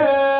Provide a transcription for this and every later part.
على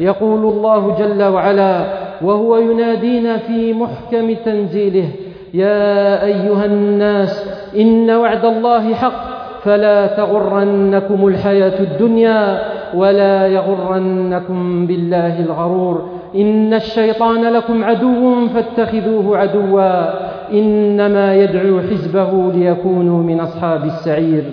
يقول الله جل وعلا وهو ينادينا في محكم تنزيله يا أيها الناس إن وعد الله حق فلا تغرنكم الحياة الدنيا ولا يغرنكم بالله الغرور. إن الشيطان لكم عدو فاتخذوه عدوا إنما يدعو حزبه ليكونوا من أصحاب السعير.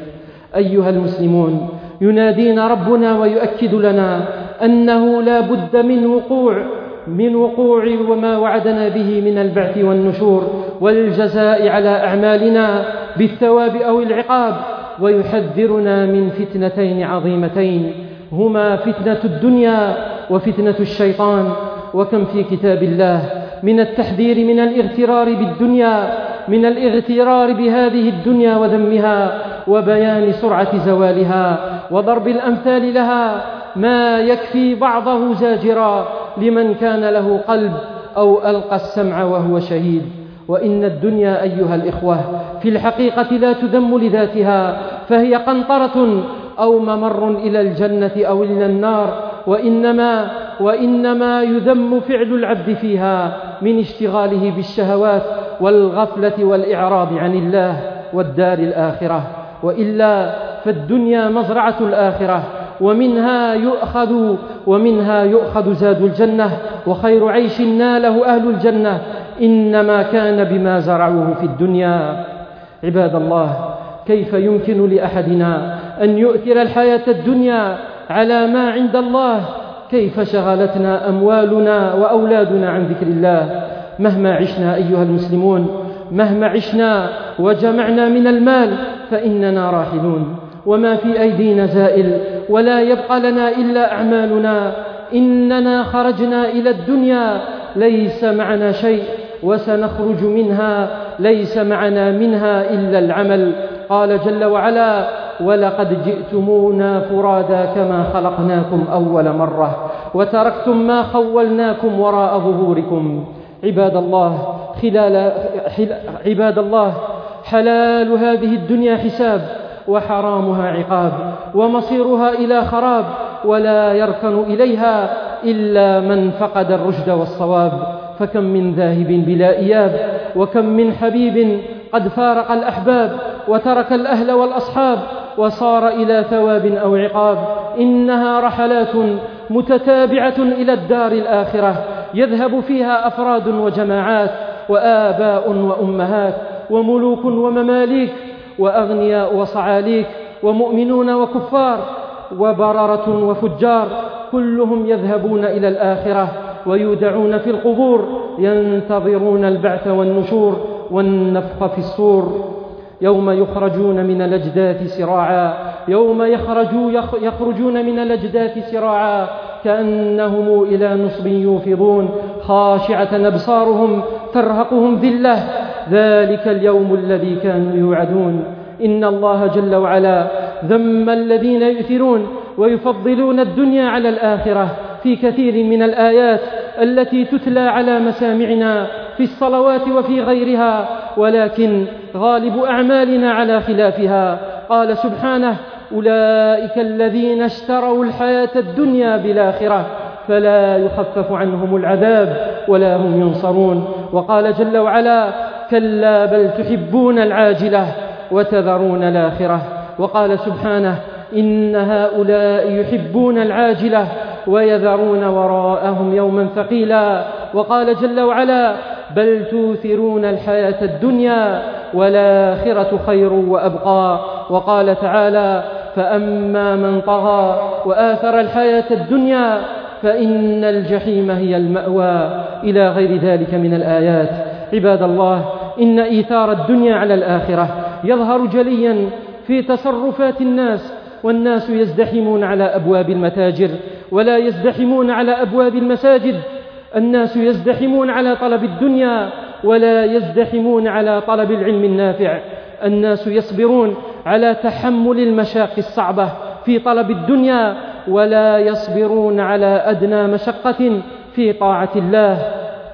أيها المسلمون ينادينا ربنا ويؤكد لنا أنه لا بد من وقوع من وقوع وما وعدنا به من البعث والنشور والجزاء على أعمالنا بالثواب أو العقاب ويحذرنا من فتنتين عظيمتين هما فتنة الدنيا وفتنة الشيطان. وكم في كتاب الله من التحذير من الاغترار بالدنيا من الاغترار بهذه الدنيا وذمها وبيان سرعة زوالها وضرب الأمثال لها ما يكفي بعضه زاجرا لمن كان له قلب أو ألقى السمع وهو شهيد. وإن الدنيا أيها الإخوة في الحقيقة لا تذم لذاتها فهي قنطرة أو ممر إلى الجنة أو إلى النار وإنما وإنما يذم فعل العبد فيها من اشتغاله بالشهوات والغفلة والإعراض عن الله والدار الآخرة. وإلا فالدنيا مزرعة الآخرة. ومنها يؤخذ ومنها يؤخذ زاد الجنة وخير عيش ناله أهل الجنة. إنما كان بما زرعوه في الدنيا. عباد الله كيف يمكن لأحدنا أن يؤثر الحياة الدنيا على ما عند الله؟ كيف شغلتنا أموالنا وأولادنا عن ذكر الله؟ مهما عشنا أيها المسلمون مهما عشنا وجمعنا من المال فإننا راحلون. وما في أيدينا زائل ولا يبقى لنا إلا أعمالنا. إننا خرجنا إلى الدنيا ليس معنا شيء وسنخرج منها ليس معنا منها إلا العمل. قال جل وعلا ولقد جئتمونا فرادا كما خلقناكم أول مرة وتركتم ما خولناكم وراء ظهوركم. عباد الله خلال عباد الله حلال هذه الدنيا حساب. وحرامها عقاب ومصيرها إلى خراب ولا يركن إليها إلا من فقد الرشد والصواب. فكم من ذاهب بلا إياب وكم من حبيب قد فارق الأحباب وترك الأهل والأصحاب وصار إلى ثواب أو عقاب. إنها رحلات متتابعة إلى الدار الآخرة يذهب فيها أفراد وجماعات وآباء وأمهات وملوك ومماليك وأغنياء وصعاليك ومؤمنون وكفار وبررة وفجار كلهم يذهبون إلى الآخرة ويودعون في القبور ينتظرون البعث والنشور والنفخ في الصور يوم يخرجون من الأجداث سراعا يوم يخرجوا يخرجون من الأجداث سراعا كأنهم إلى نصب يوفضون خاشعة أبصارهم ترهقهم ذلة ذلك اليوم الذي كانوا يوعدون. إن الله جل وعلا ذم الذين يؤثرون ويفضلون الدنيا على الآخرة في كثير من الآيات التي تتلى على مسامعنا في الصلوات وفي غيرها ولكن غالب أعمالنا على خلافها. قال سبحانه أولئك الذين اشتروا الحياة الدنيا بالآخرة فلا يخفف عنهم العذاب ولا هم ينصرون. وقال جل وعلا كلا بل تحبون العاجلة وتذرون الآخرة. وقال سبحانه إن هؤلاء يحبون العاجلة ويذرون وراءهم يوما ثقيلا. وقال جل وعلا بل توثرون الحياة الدنيا والآخرة خير وأبقى. وقال تعالى فأما من طغى وآثر الحياة الدنيا فإن الجحيم هي المأوى. إلى غير ذلك من الآيات. عباد الله إن إيثار الدنيا على الآخرة يظهر جليا في تصرفات الناس والناس يزدحمون على أبواب المتاجر ولا يزدحمون على أبواب المساجد. الناس يزدحمون على طلب الدنيا ولا يزدحمون على طلب العلم النافع. الناس يصبرون على تحمل المشاق الصعبة في طلب الدنيا ولا يصبرون على أدنى مشقة في طاعة الله.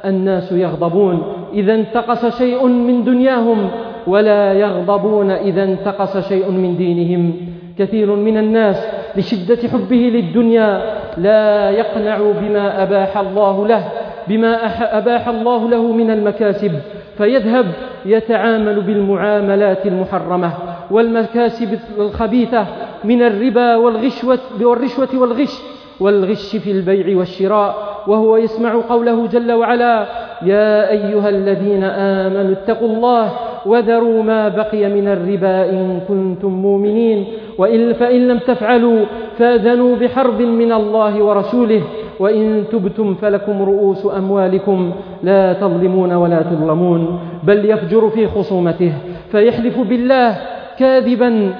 الناس يغضبون. إذا انتقص شيء من دنياهم ولا يغضبون إذا انتقص شيء من دينهم. كثير من الناس لشدة حبه للدنيا لا يقنع بما أباح الله له بما أباح الله له من المكاسب فيذهب يتعامل بالمعاملات المحرمة والمكاسب الخبيثة من الربا والغشوة والرشوة والغش. والغش في البيع والشراء وهو يسمع قوله جل وعلا يا أيها الذين آمنوا اتقوا الله وذروا ما بقي من الربا إن كنتم مؤمنين وإن فإن لم تفعلوا فاذنوا بحرب من الله ورسوله وإن تبتم فلكم رؤوس أموالكم لا تظلمون ولا تظلمون بل يفجر في خصومته فيحلف بالله كاذبا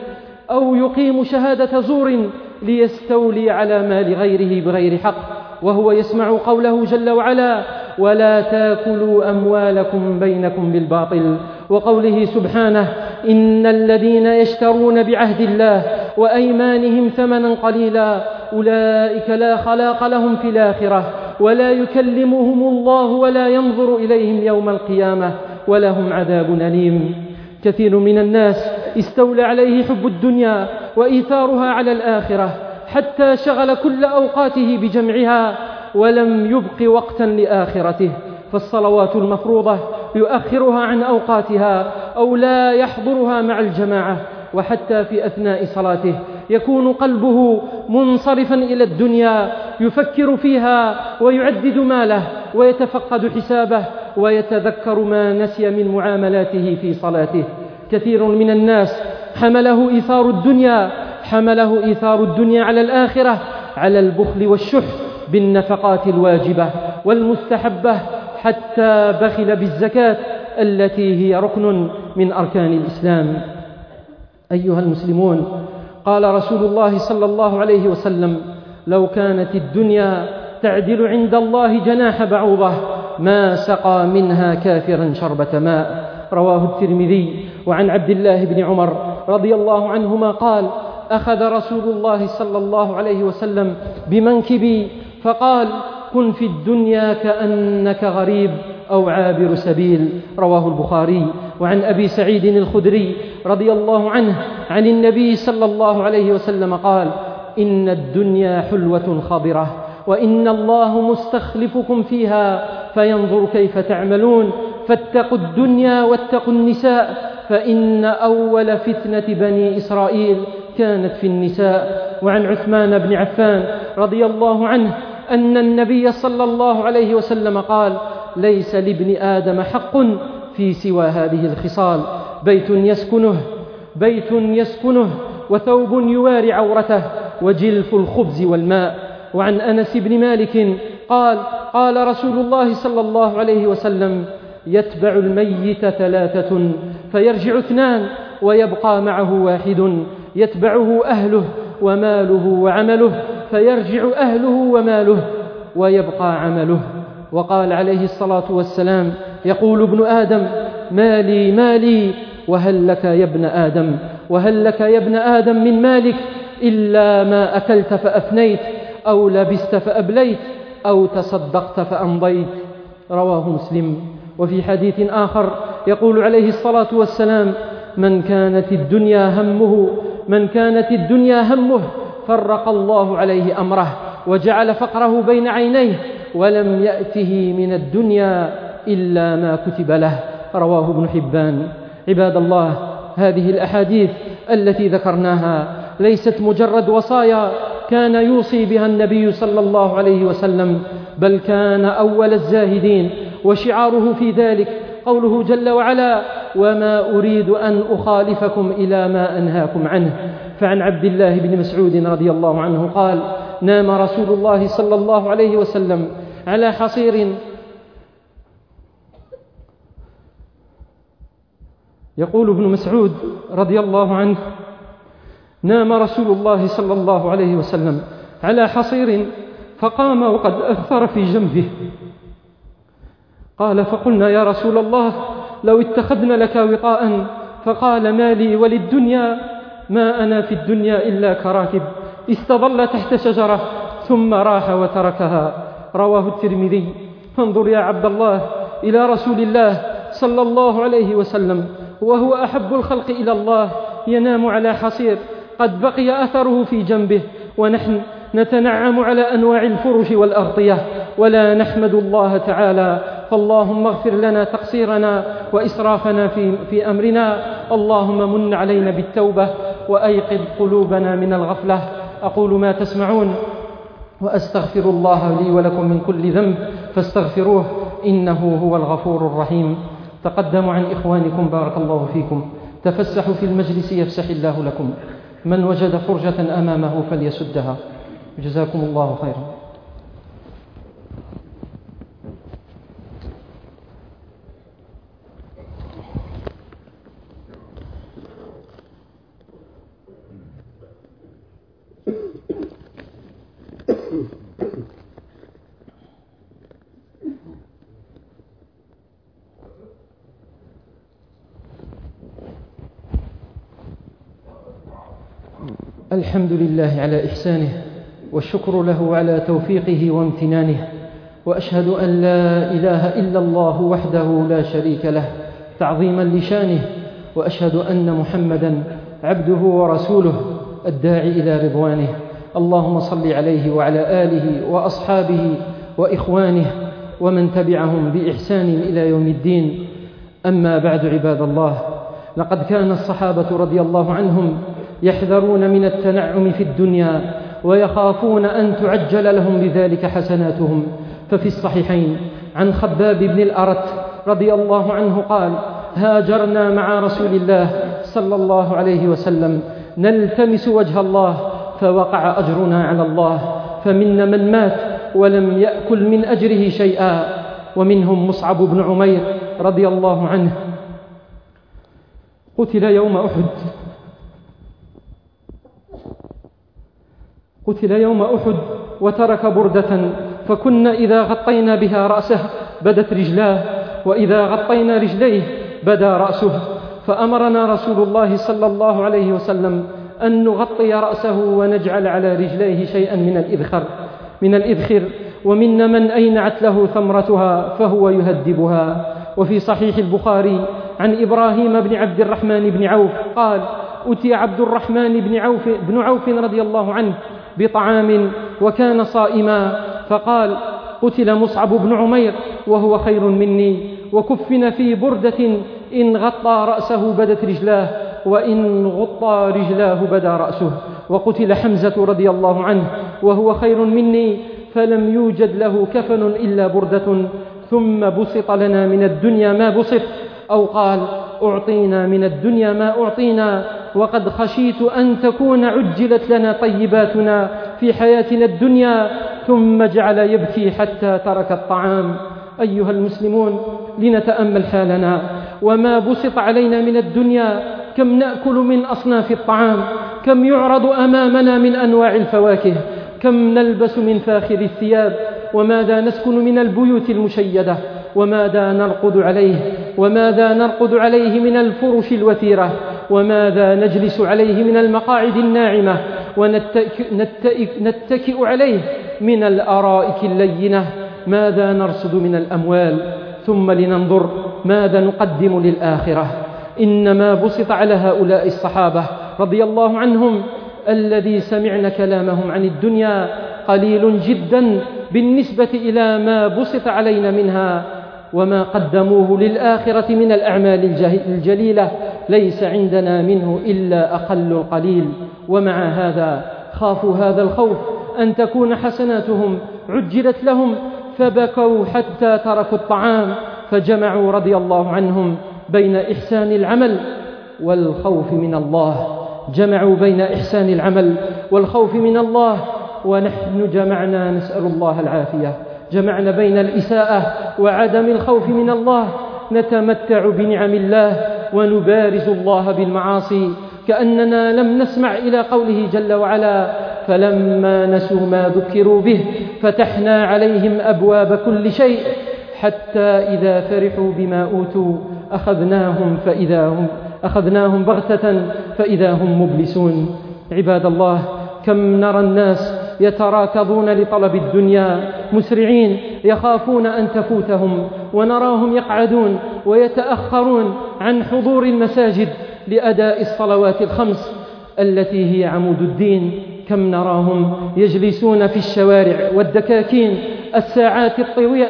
أو يقيم شهادة زور ليستولي على مال غيره بغير حق وهو يسمع قوله جل وعلا ولا تاكلوا أموالكم بينكم بالباطل وقوله سبحانه إن الذين يشترون بعهد الله وأيمانهم ثمنا قليلا أولئك لا خلاق لهم في الآخرة ولا يكلمهم الله ولا ينظر إليهم يوم القيامة ولهم عذاب أليم. كثير من الناس استولى عليه حب الدنيا وإيثارها على الآخرة حتى شغل كل أوقاته بجمعها ولم يبق وقتا لآخرته فالصلوات المفروضة يؤخرها عن أوقاتها أو لا يحضرها مع الجماعة وحتى في أثناء صلاته يكون قلبه منصرفا إلى الدنيا يفكر فيها ويعدد ماله ويتفقد حسابه ويتذكر ما نسي من معاملاته في صلاته. كثير من الناس حمله إيثار الدنيا حمله إيثار الدنيا على الآخرة على البخل والشح بالنفقات الواجبة والمستحبة حتى بخل بالزكاة التي هي ركن من أركان الإسلام. أيها المسلمون قال رسول الله صلى الله عليه وسلم لو كانت الدنيا تعدل عند الله جناح بعوضة ما سقى منها كافرا شربة ماء رواه الترمذي. وعن عبد الله بن عمر رضي الله عنهما قال أخذ رسول الله صلى الله عليه وسلم بمنكبي فقال كن في الدنيا كأنك غريب أو عابر سبيل. رواه البخاري. وعن أبي سعيد الخدري رضي الله عنه عن النبي صلى الله عليه وسلم قال إن الدنيا حلوة خضرة وإن الله مستخلفكم فيها فينظر كيف تعملون. فاتقوا الدنيا واتقوا النساء فإن أول فتنة بني إسرائيل كانت في النساء. وعن عثمان بن عفان رضي الله عنه أن النبي صلى الله عليه وسلم قال ليس لابن آدم حق في سوى هذه الخصال بيت يسكنه بيت يسكنه وثوب يواري عورته وجلف الخبز والماء. وعن أنس بن مالك قال قال رسول الله صلى الله عليه وسلم يتبع الميت ثلاثة فيرجع اثنان ويبقى معه واحد. يتبعه أهله وماله وعمله فيرجع أهله وماله ويبقى عمله. وقال عليه الصلاة والسلام يقول ابن آدم مالي مالي وهل لك يا ابن آدم؟ وهل لك يا ابن آدم من مالك؟ إلا ما أكلت فأفنيت أو لبست فأبليت أو تصدقت فأمضيت. رواه مسلم. وفي حديث آخر يقول عليه الصلاة والسلام من كانت الدنيا همه من كانت الدنيا همه فرق الله عليه أمره وجعل فقره بين عينيه ولم يأته من الدنيا إلا ما كتب له. رواه ابن حبان. عباد الله هذه الأحاديث التي ذكرناها ليست مجرد وصايا كان يوصي بها النبي صلى الله عليه وسلم بل كان أول الزاهدين وشعاره في ذلك قوله جل وعلا وما أريد أن أخالفكم إلى ما أنهاكم عنه. فعن عبد الله بن مسعود رضي الله عنه قال نام رسول الله صلى الله عليه وسلم على حصير يقول ابن مسعود رضي الله عنه نام رسول الله صلى الله عليه وسلم على حصير فقام وقد أثر في جنبه. قال فقلنا يا رسول الله لو اتخذنا لك وطاء فقال ما لي وللدنيا ما أنا في الدنيا إلا كراكب استظل تحت شجرة ثم راح وتركها. رواه الترمذي. فانظر يا عبد الله إلى رسول الله صلى الله عليه وسلم وهو أحب الخلق إلى الله ينام على حصير. قد بقي أثره في جنبه ونحن نتنعم على أنواع الفرش والأغطية. ولا نحمد الله تعالى فاللهم اغفر لنا تقصيرنا وإسرافنا في, في أمرنا. اللهم من علينا بالتوبة وأيقظ قلوبنا من الغفلة. أقول ما تسمعون وأستغفر الله لي ولكم من كل ذنب فاستغفروه إنه هو الغفور الرحيم. تقدموا عن إخوانكم بارك الله فيكم. تفسحوا في المجلس يفسح الله لكم. من وجد فرجة أمامه فليسدها. جزاكم الله خيرا. الحمد لله على إحسانه والشكر له على توفيقه وامتنانه وأشهد أن لا إله إلا الله وحده لا شريك له تعظيما لشانه وأشهد أن محمدا عبده ورسوله الداعي إلى رضوانه. اللهم صل عليه وعلى آله وأصحابه وإخوانه ومن تبعهم بإحسان إلى يوم الدين. أما بعد عباد الله لقد كان الصحابة رضي الله عنهم يحذرون من التنعم في الدنيا ويخافون أن تعجل لهم بذلك حسناتهم. ففي الصحيحين عن خباب بن الأرت رضي الله عنه قال هاجرنا مع رسول الله صلى الله عليه وسلم نلتمس وجه الله فوقع أجرنا على الله فمنا من مات ولم يأكل من أجره شيئا. ومنهم مصعب بن عمير رضي الله عنه. قتل يوم أحد. قتل يوم أحد وترك بردة فكنا إذا غطينا بها رأسه بدت رجلاه وإذا غطينا رجليه بدا رأسه. فأمرنا رسول الله صلى الله عليه وسلم أن نغطي رأسه ونجعل على رجليه شيئا من الإذخر من الإذخر ومنا من أينعت له ثمرتها فهو يهدبها وفي صحيح البخاري عن إبراهيم بن عبد الرحمن بن عوف قال أتي عبد الرحمن بن عوف, بن عوف رضي الله عنه بطعام وكان صائما فقال قتل مصعب بن عمير وهو خير مني وكفن في بردة إن غطى رأسه بدت رجلاه. وإن غطى رجلاه بدا رأسه وقتل حمزة رضي الله عنه وهو خير مني فلم يوجد له كفن إلا بردة ثم بسط لنا من الدنيا ما بسط أو قال أعطينا من الدنيا ما أعطينا وقد خشيت أن تكون عجلت لنا طيباتنا في حياتنا الدنيا ثم جعل يبكي حتى ترك الطعام. أيها المسلمون لنتأمل حالنا. وما بسط علينا من الدنيا كم نأكل من أصناف الطعام كم يعرض أمامنا من أنواع الفواكه كم نلبس من فاخر الثياب وماذا نسكن من البيوت المشيدة وماذا نرقد عليه وماذا نرقد عليه من الفرش الوثيرة وماذا نجلس عليه من المقاعد الناعمة ونتكئ عليه من الأرائك اللينة ماذا نرصد من الأموال ثم لننظر ماذا نقدم للآخرة. إنما بسط على هؤلاء الصحابة رضي الله عنهم الذي سمعن كلامهم عن الدنيا قليل جدا بالنسبة إلى ما بسط علينا منها وما قدموه للآخرة من الأعمال الجليلة ليس عندنا منه إلا أقل قليل ومع هذا خافوا هذا الخوف أن تكون حسناتهم عجلت لهم فبكوا حتى تركوا الطعام فجمعوا رضي الله عنهم بين إحسان العمل والخوف من الله. جمعوا بين إحسان العمل والخوف من الله ونحن جمعنا نسأل الله العافية. جمعنا بين الإساءة وعدم الخوف من الله. نتمتع بنعم الله ونبارز الله بالمعاصي. كأننا لم نسمع إلى قوله جل وعلا فلما نسوا ما ذكروا به فتحنا عليهم أبواب كل شيء حتى إذا فرحوا بما أوتوا. أخذناهم فإذا هم أخذناهم بغتة فإذا هم مبلسون. عباد الله كم نرى الناس يتراكضون لطلب الدنيا مسرعين يخافون أن تفوتهم ونراهم يقعدون ويتأخرون عن حضور المساجد لأداء الصلوات الخمس التي هي عمود الدين. كم نراهم يجلسون في الشوارع والدكاكين الساعات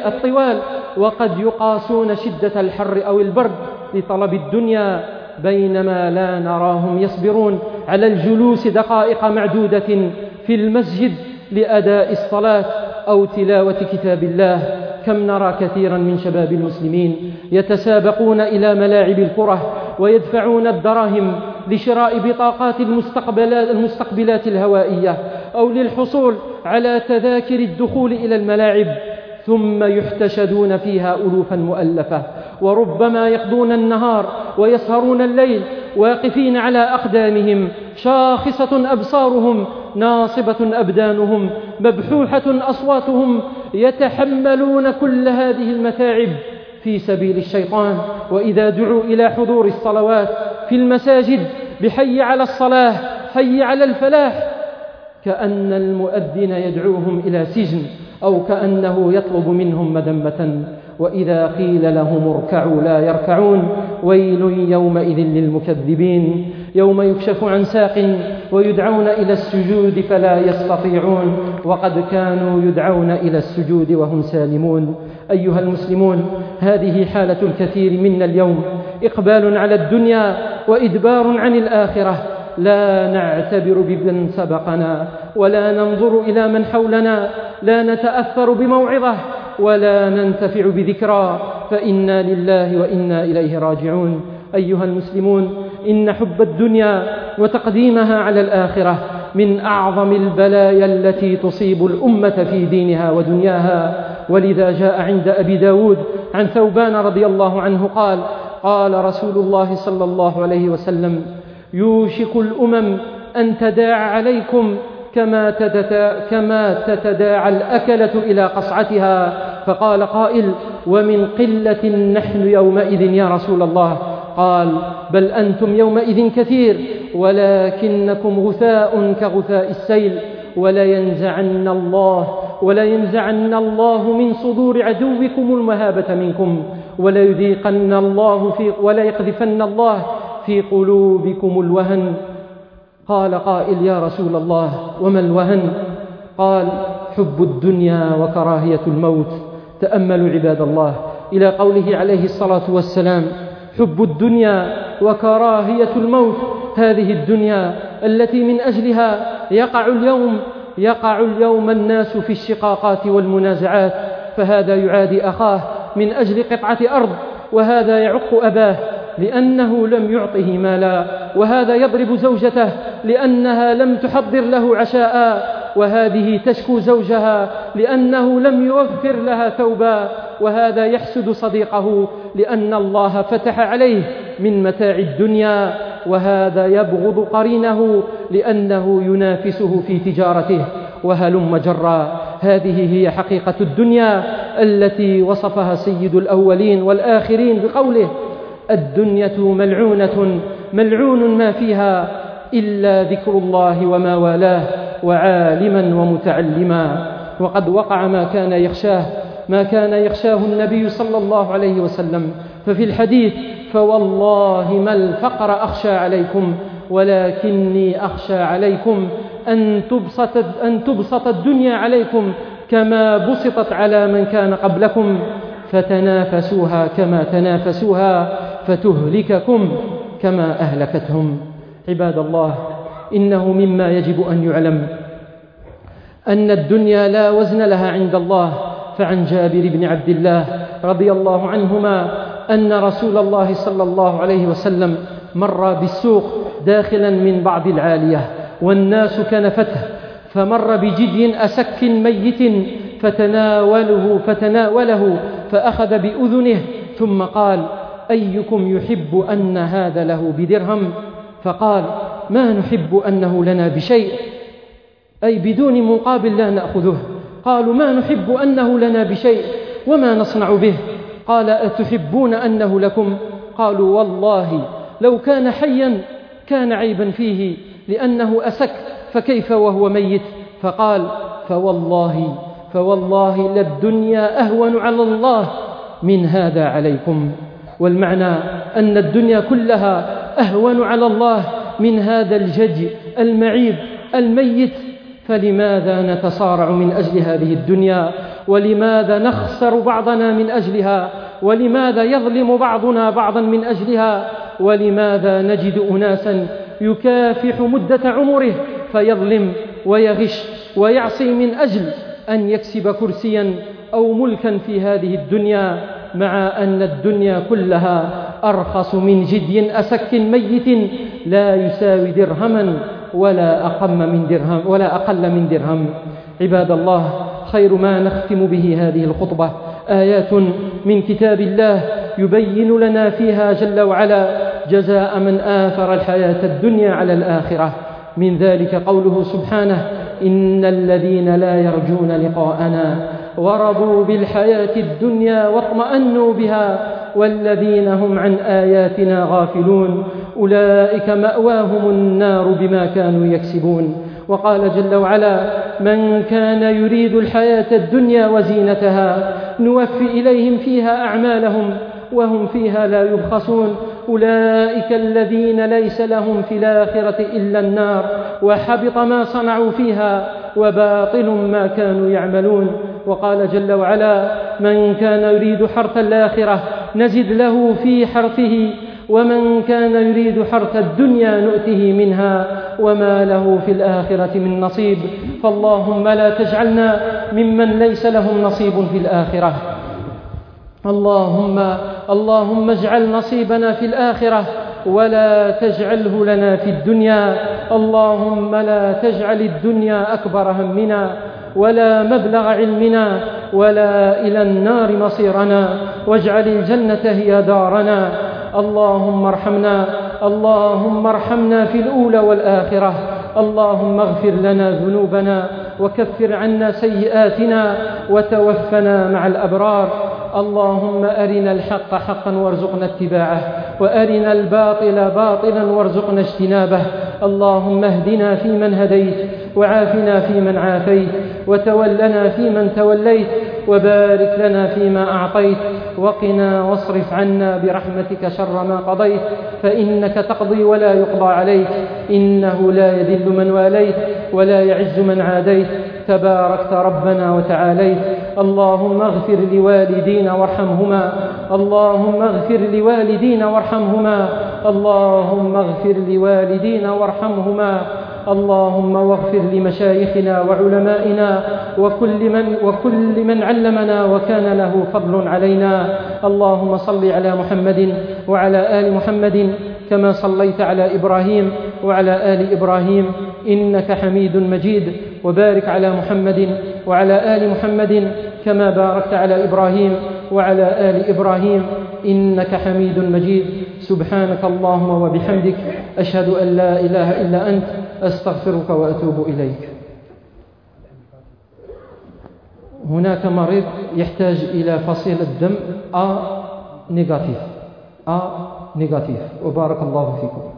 الطوال وقد يقاسون شدة الحر أو البرد لطلب الدنيا بينما لا نراهم يصبرون على الجلوس دقائق معدودة في المسجد لأداء الصلاة أو تلاوة كتاب الله. كم نرى كثيرا من شباب المسلمين يتسابقون إلى ملاعب الكرة ويدفعون الدراهم لشراء بطاقات المستقبلات, الهوائية أو للحصول على تذاكر الدخول إلى الملاعب ثم يحتشدون فيها ألوفا مؤلفة. وربما يقضون النهار ويسهرون الليل واقفين على أقدامهم شاخصة أبصارهم ناصبة أبدانهم مبحوحة أصواتهم يتحملون كل هذه المتاعب في سبيل الشيطان. وإذا دعوا إلى حضور الصلوات في المساجد بحي على الصلاة حي على الفلاح. كأن المؤذن يدعوهم إلى سجن أو كأنه يطلب منهم مذمة. وإذا قيل لهم اركعوا لا يركعون ويل يومئذ للمكذبين. يوم يكشف عن ساق ويدعون إلى السجود فلا يستطيعون وقد كانوا يدعون إلى السجود وهم سالمون. أيها المسلمون هذه حالة الكثير منا اليوم. إقبال على الدنيا وإدبار عن الآخرة. لا نعتبر بمن سبقنا ولا ننظر إلى من حولنا. لا نتأثر بموعظة ولا ننتفع بذكرى. فإنا لله وإنا إليه راجعون. أيها المسلمون إن حب الدنيا وتقديمها على الآخرة من أعظم البلايا التي تصيب الأمة في دينها ودنياها. ولذا جاء عند أبي داود عن ثوبان رضي الله عنه قال قال رسول الله صلى الله عليه وسلم يوشك الأمم أن تداعى عليكم كما, كما تتداعى الأكلة إلى قصعتها. فقال قائل ومن قلة نحن يومئذ يا رسول الله. قال بل أنتم يومئذ كثير ولكنكم غثاء كغثاء السيل ولينزعن الله ولينزعن الله من صدور عدوكم المهابة منكم وليذيقن الله في وليقذفن الله في قلوبكم الوهن. قال قائل يا رسول الله وما الوهن؟ قال حب الدنيا وكراهية الموت. تأملوا عباد الله. إلى قوله عليه الصلاة والسلام حب الدنيا وكراهية الموت. هذه الدنيا التي من أجلها يقع اليوم يقع اليوم الناس في الشقاقات والمنازعات. فهذا يعادي أخاه من أجل قطعة أرض وهذا يعق أباه لأنه لم يعطه مالا. وهذا يضرب زوجته لأنها لم تحضر له عشاء. وهذه تشكو زوجها لأنه لم يوفر لها ثوبا وهذا يحسد صديقه لأن الله فتح عليه من متاع الدنيا وهذا يبغض قرينه لأنه ينافسه في تجارته. وهلم جرا هذه هي حقيقة الدنيا التي وصفها سيد الأولين والآخرين بقوله الدنيا ملعونة ملعون ما فيها إلا ذكر الله وما والاه. وعالما ومتعلما. وقد وقع ما كان يخشاه ما كان يخشاه النبي صلى الله عليه وسلم. ففي الحديث فوالله ما الفقر أخشى عليكم ولكني أخشى عليكم أن تبسط, أن تبسط الدنيا عليكم كما بسطت على من كان قبلكم. فتنافسوها كما تنافسوها فتهلككم كما أهلكتهم. عباد الله إنه مما يجب أن يعلم. أن الدنيا لا وزن لها عند الله فعن جابر بن عبد الله رضي الله عنهما أن رسول الله صلى الله عليه وسلم مر بالسوق داخلا من بعض العالية والناس كنفته فمر بجدي أسك ميت فتناوله فتناوله فأخذ بأذنه ثم قال أيكم يحب أن هذا له بدرهم؟ فقال ما نحب أنه لنا بشيء أي بدون مقابل لا نأخذه. قالوا ما نحب أنه لنا بشيء وما نصنع به. قال أتحبون أنه لكم؟ قالوا والله لو كان حيا كان عيبا فيه لأنه أسك فكيف وهو ميت؟ فقال فوالله فوالله للدنيا أهون على الله من هذا عليكم. والمعنى أن الدنيا كلها أهون على الله من هذا الجج المعيب الميت فلماذا نتصارع من أجل هذه الدنيا؟ ولماذا نخسر بعضنا من أجلها؟ ولماذا يظلم بعضنا بعضا من أجلها؟ ولماذا نجد أناسا يكافح مدة عمره فيظلم ويغش ويعصي من أجل أن يكسب كرسيا أو ملكا في هذه الدنيا مع أن الدنيا كلها أرخص من جدي أسك ميت لا يساوي درهما ولا أقل من درهم ولا أقل من درهم. عباد الله خير ما نختم به هذه الخطبة. آيات من كتاب الله يبين لنا فيها جل وعلا جزاء من آثر الحياة الدنيا على الآخرة. من ذلك قوله سبحانه إن الذين لا يرجون لقاءنا ورضوا بالحياة الدنيا واطمأنوا بها والذين هم عن آياتنا غافلون. أولئك مأواهم النار بما كانوا يكسبون. وقال جل وعلا من كان يريد الحياة الدنيا وزينتها نوفي إليهم فيها أعمالهم وهم فيها لا يبخسون. أولئك الذين ليس لهم في الآخرة إلا النار وحبط ما صنعوا فيها وباطل ما كانوا يعملون. وقال جل وعلا من كان يريد حرث الآخرة نزد له في حرثه ومن كان يريد حرث الدنيا نؤته منها وما له في الآخرة من نصيب. فاللهم لا تجعلنا ممن ليس لهم نصيب في الآخرة. اللهم اللهم اجعل نصيبنا في الآخرة. ولا تجعله لنا في الدنيا. اللهم لا تجعل الدنيا أكبر همنا ولا مبلغ علمنا ولا إلى النار مصيرنا. واجعل الجنة هي دارنا. اللهم ارحمنا. اللهم ارحمنا في الأولى والآخرة. اللهم اغفر لنا ذنوبنا وكفر عنا سيئاتنا وتوفنا مع الأبرار. اللهم أرنا الحق حقا وارزقنا اتباعه. وأرنا الباطل باطلا وارزقنا اجتنابه. اللهم اهدنا فيمن هديت وعافنا فيمن عافيت وتولنا فيمن توليت وبارك لنا فيما أعطيت وقنا واصرف عنا برحمتك شر ما قضيت فإنك تقضي ولا يقضى عليك. إنه لا يذل من واليت ولا يعز من عاديت. تباركت ربنا وتعاليت اللهم اغفر لوالدينا وارحمهما. اللهم اغفر لوالدينا وارحمهما. اللهم اغفر لوالدينا وارحمهما. اللهم واغفر لمشايخنا وعلمائنا. وكل من وكل من علمنا وكان له فضل علينا. اللهم صل على محمد وعلى آل محمد كما صليت على إبراهيم وعلى آل إبراهيم. إنك حميد مجيد. وبارك على محمد وعلى آل محمد كما باركت على إبراهيم وعلى آل إبراهيم. إنك حميد مجيد. سبحانك اللهم وبحمدك أشهد أن لا إله إلا أنت أستغفرك وأتوب إليك. هناك مريض يحتاج إلى فصيل الدم ا نيجاتيف ا نيجاتيف وبارك الله فيكم.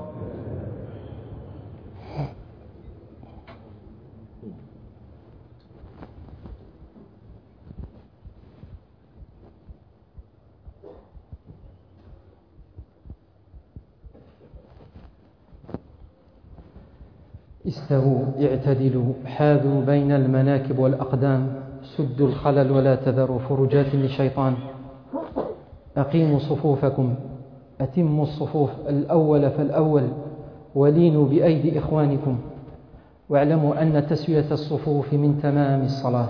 استووا اعتدلوا حاذوا بين المناكب والأقدام. سدوا الخلل ولا تذروا فرجات للشيطان. أقيموا صفوفكم. أتموا الصفوف الأول فالأول. ولينوا بأيدي إخوانكم. واعلموا أن تسوية الصفوف من تمام الصلاة.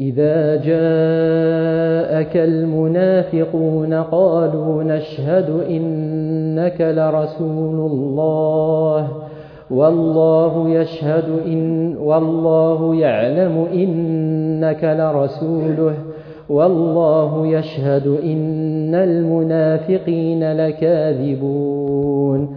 إذا جاءك المنافقون قالوا نشهد إنك لرسول الله والله يشهد إن والله يعلم إنك لرسوله والله يشهد إن المنافقين لكاذبون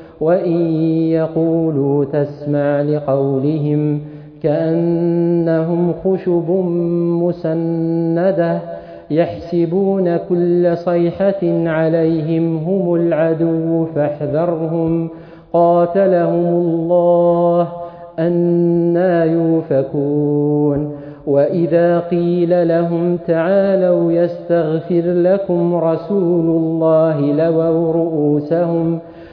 وإن يقولوا تسمع لقولهم كأنهم خشب مسندة يحسبون كل صيحة عليهم هم العدو فاحذرهم قاتلهم الله أنا يوفكون وإذا قيل لهم تعالوا يستغفر لكم رسول الله لووا رؤوسهم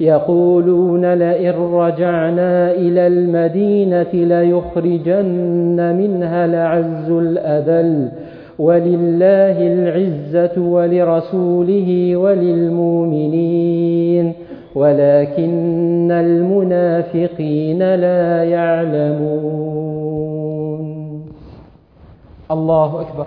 يقولون لئن رجعنا إلى المدينة ليخرجن منها العز الأذل ولله العزة ولرسوله وللمؤمنين ولكن المنافقين لا يعلمون. الله أكبر.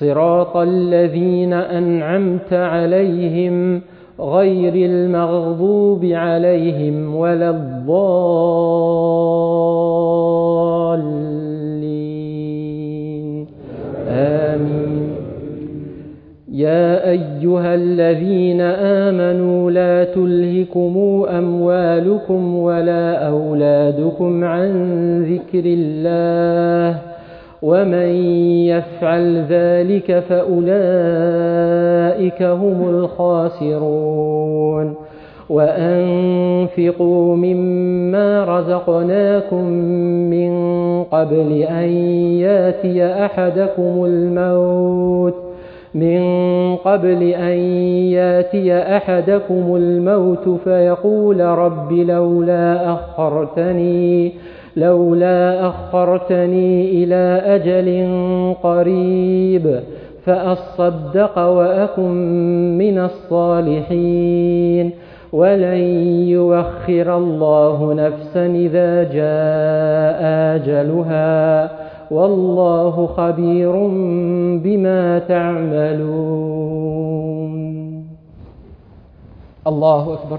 صراط الذين أنعمت عليهم غير المغضوب عليهم ولا الضالين. آمين. يا أيها الذين آمنوا لا تلهكم أموالكم ولا أولادكم عن ذكر الله. ومن يفعل ذلك فأولئك هم الخاسرون وأنفقوا مما رزقناكم من قبل أن ياتي أحدكم الموت من قبل أن ياتي أحدكم الموت فيقول رب لولا أخرتني لولا أخرتني إلى أجل قريب فأصدق وأكن من الصالحين. ولن يوخر الله نفسا إذا جاء أجلها. والله خبير بما تعملون. الله أكبر.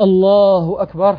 الله أكبر.